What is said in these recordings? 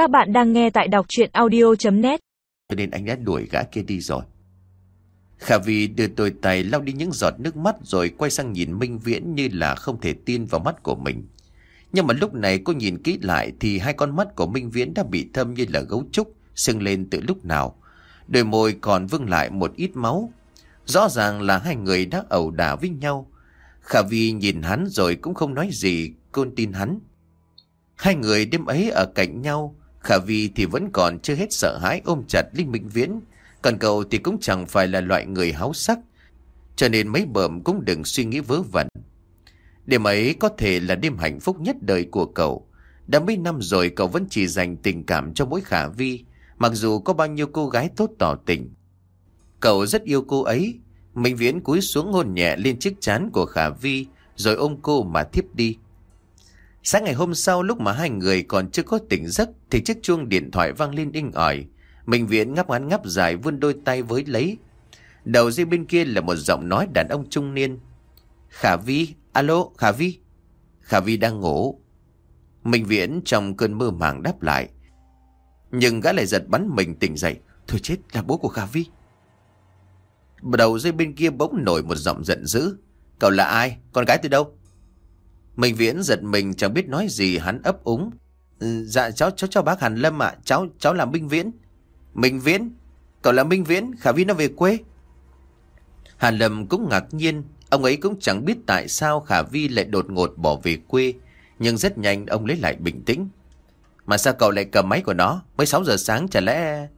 Các bạn đang nghe tại đọc chuyện audio.net Cho nên anh đã đuổi gã kia đi rồi Khả Vi đưa đôi tay lau đi những giọt nước mắt rồi quay sang nhìn Minh Viễn như là không thể tin vào mắt của mình. Nhưng mà lúc này cô nhìn kỹ lại thì hai con mắt của Minh Viễn đã bị thâm như là gấu trúc, sưng lên từ lúc nào. Đôi môi còn vương lại một ít máu. Rõ ràng là hai người đã ẩu đả với nhau. Khả Vi nhìn hắn rồi cũng không nói gì, cô tin hắn. Hai người đêm ấy ở cạnh nhau, Khả Vi thì vẫn còn chưa hết sợ hãi ôm chặt Linh Minh Viễn. Còn cậu thì cũng chẳng phải là loại người háo sắc, cho nên mấy bợm cũng đừng suy nghĩ vớ vẩn. Đêm ấy có thể là đêm hạnh phúc nhất đời của cậu. Đã mấy năm rồi cậu vẫn chỉ dành tình cảm cho mỗi Khả Vi, mặc dù có bao nhiêu cô gái tốt tỏ tình. Cậu rất yêu cô ấy, Minh Viễn cúi xuống hôn nhẹ lên chiếc chán của Khả Vi, rồi ôm cô mà thiếp đi. Sáng ngày hôm sau lúc mà hai người còn chưa có tỉnh giấc thì chiếc chuông điện thoại vang lên inh ỏi. Minh Viễn ngắp ngắn ngắp dài vươn đôi tay với lấy. Đầu dây bên kia là một giọng nói đàn ông trung niên. Khả Vi, alo, Khả Vi. Khả Vi đang ngủ. Minh Viễn trong cơn mơ màng đáp lại. Nhưng gã lại giật bắn mình tỉnh dậy. Thôi chết là bố của Khả Vi. Đầu dây bên kia bỗng nổi một giọng giận dữ. Cậu là ai? Con gái từ đâu? Minh Viễn giật mình chẳng biết nói gì hắn ấp úng. Ừ, dạ cháu cháu cho bác Hàn Lâm ạ, cháu cháu là Minh Viễn. Minh Viễn? Cậu là Minh Viễn, Khả Vi nó về quê. Hàn Lâm cũng ngạc nhiên, ông ấy cũng chẳng biết tại sao Khả Vi lại đột ngột bỏ về quê, nhưng rất nhanh ông lấy lại bình tĩnh. Mà sao cậu lại cầm máy của nó, mới 6 giờ sáng chả lẽ...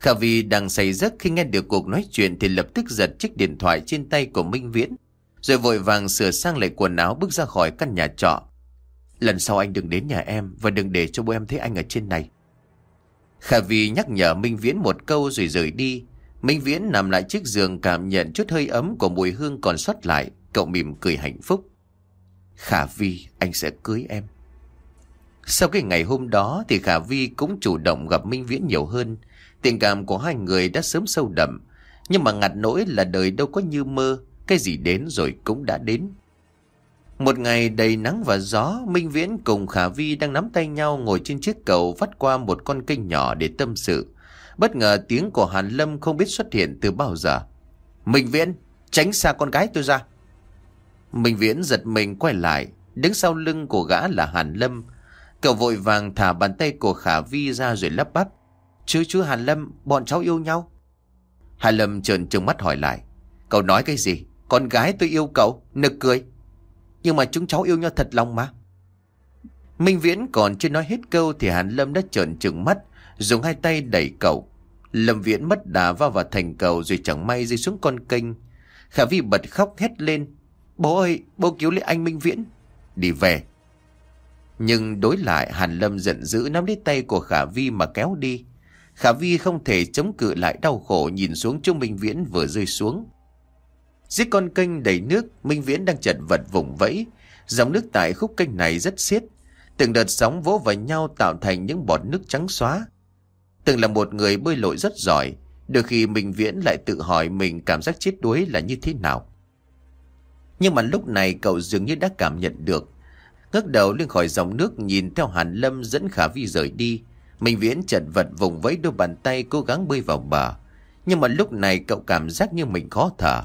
Khả Vi đang say giấc khi nghe được cuộc nói chuyện thì lập tức giật chiếc điện thoại trên tay của Minh Viễn rồi vội vàng sửa sang lại quần áo bước ra khỏi căn nhà trọ. Lần sau anh đừng đến nhà em và đừng để cho bố em thấy anh ở trên này. Khả Vi nhắc nhở Minh Viễn một câu rồi rời đi. Minh Viễn nằm lại chiếc giường cảm nhận chút hơi ấm của mùi hương còn sót lại. Cậu mỉm cười hạnh phúc. Khả Vi, anh sẽ cưới em. Sau cái ngày hôm đó thì Khả Vi cũng chủ động gặp Minh Viễn nhiều hơn. Tình cảm của hai người đã sớm sâu đậm. Nhưng mà ngặt nỗi là đời đâu có như mơ. Cái gì đến rồi cũng đã đến. Một ngày đầy nắng và gió, Minh Viễn cùng Khả Vi đang nắm tay nhau ngồi trên chiếc cầu vắt qua một con kênh nhỏ để tâm sự. Bất ngờ tiếng của Hàn Lâm không biết xuất hiện từ bao giờ. Minh Viễn, tránh xa con gái tôi ra. Minh Viễn giật mình quay lại, đứng sau lưng của gã là Hàn Lâm. Cậu vội vàng thả bàn tay của Khả Vi ra rồi lắp bắp. Chứ chứ Hàn Lâm, bọn cháu yêu nhau. Hàn Lâm trợn trừng mắt hỏi lại. Cậu nói cái gì? Con gái tôi yêu cậu, nực cười. Nhưng mà chúng cháu yêu nhau thật lòng mà. Minh Viễn còn chưa nói hết câu thì Hàn Lâm đã trợn trừng mắt, dùng hai tay đẩy cậu. Lâm Viễn mất đà vào vào thành cầu rồi chẳng may rơi xuống con kênh. Khả Vi bật khóc hét lên. Bố ơi, bố cứu lấy anh Minh Viễn. Đi về. Nhưng đối lại Hàn Lâm giận dữ nắm lấy tay của Khả Vi mà kéo đi. Khả Vi không thể chống cự lại đau khổ nhìn xuống Trung Minh Viễn vừa rơi xuống. Dưới con kênh đầy nước, Minh Viễn đang chật vật vùng vẫy. Dòng nước tại khúc kênh này rất xiết. Từng đợt sóng vỗ vào nhau tạo thành những bọt nước trắng xóa. Từng là một người bơi lội rất giỏi. Đôi khi Minh Viễn lại tự hỏi mình cảm giác chết đuối là như thế nào. Nhưng mà lúc này cậu dường như đã cảm nhận được. Ngước đầu lên khỏi dòng nước nhìn theo Hàn Lâm dẫn Khả Vi rời đi. Minh Viễn chật vật vùng vẫy đôi bàn tay cố gắng bơi vào bờ. Nhưng mà lúc này cậu cảm giác như mình khó thở.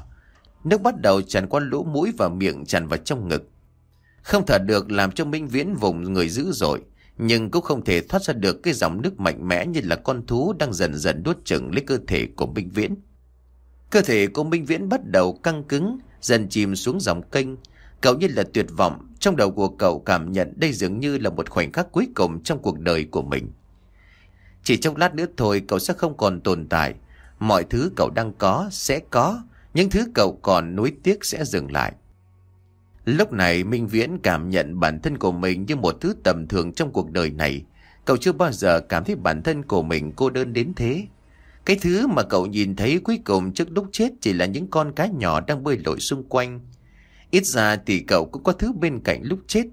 Nước bắt đầu tràn qua lỗ mũi và miệng tràn vào trong ngực. Không thở được làm cho Minh Viễn vùng người dữ dội, nhưng cũng không thể thoát ra được cái dòng nước mạnh mẽ như là con thú đang dần dần đốt chừng lấy cơ thể của Minh Viễn. Cơ thể của Minh Viễn bắt đầu căng cứng, dần chìm xuống dòng kênh. Cậu như là tuyệt vọng, trong đầu của cậu cảm nhận đây dường như là một khoảnh khắc cuối cùng trong cuộc đời của mình. Chỉ trong lát nữa thôi cậu sẽ không còn tồn tại. Mọi thứ cậu đang có, sẽ có, những thứ cậu còn nuối tiếc sẽ dừng lại. Lúc này Minh Viễn cảm nhận bản thân của mình như một thứ tầm thường trong cuộc đời này. Cậu chưa bao giờ cảm thấy bản thân của mình cô đơn đến thế. Cái thứ mà cậu nhìn thấy cuối cùng trước lúc chết chỉ là những con cá nhỏ đang bơi lội xung quanh. Ít ra thì cậu cũng có thứ bên cạnh lúc chết.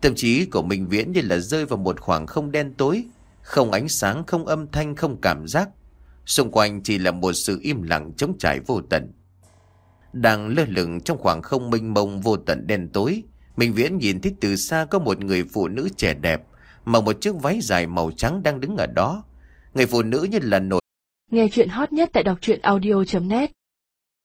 Tâm trí của Minh Viễn như là rơi vào một khoảng không đen tối. Không ánh sáng, không âm thanh, không cảm giác. Xung quanh chỉ là một sự im lặng trống trải vô tận. Đang lơ lửng trong khoảng không mênh mông vô tận đen tối, Minh Viễn nhìn thấy từ xa có một người phụ nữ trẻ đẹp, Mặc một chiếc váy dài màu trắng đang đứng ở đó Người phụ nữ như là nổi Nghe chuyện hot nhất tại đọc truyện audio.net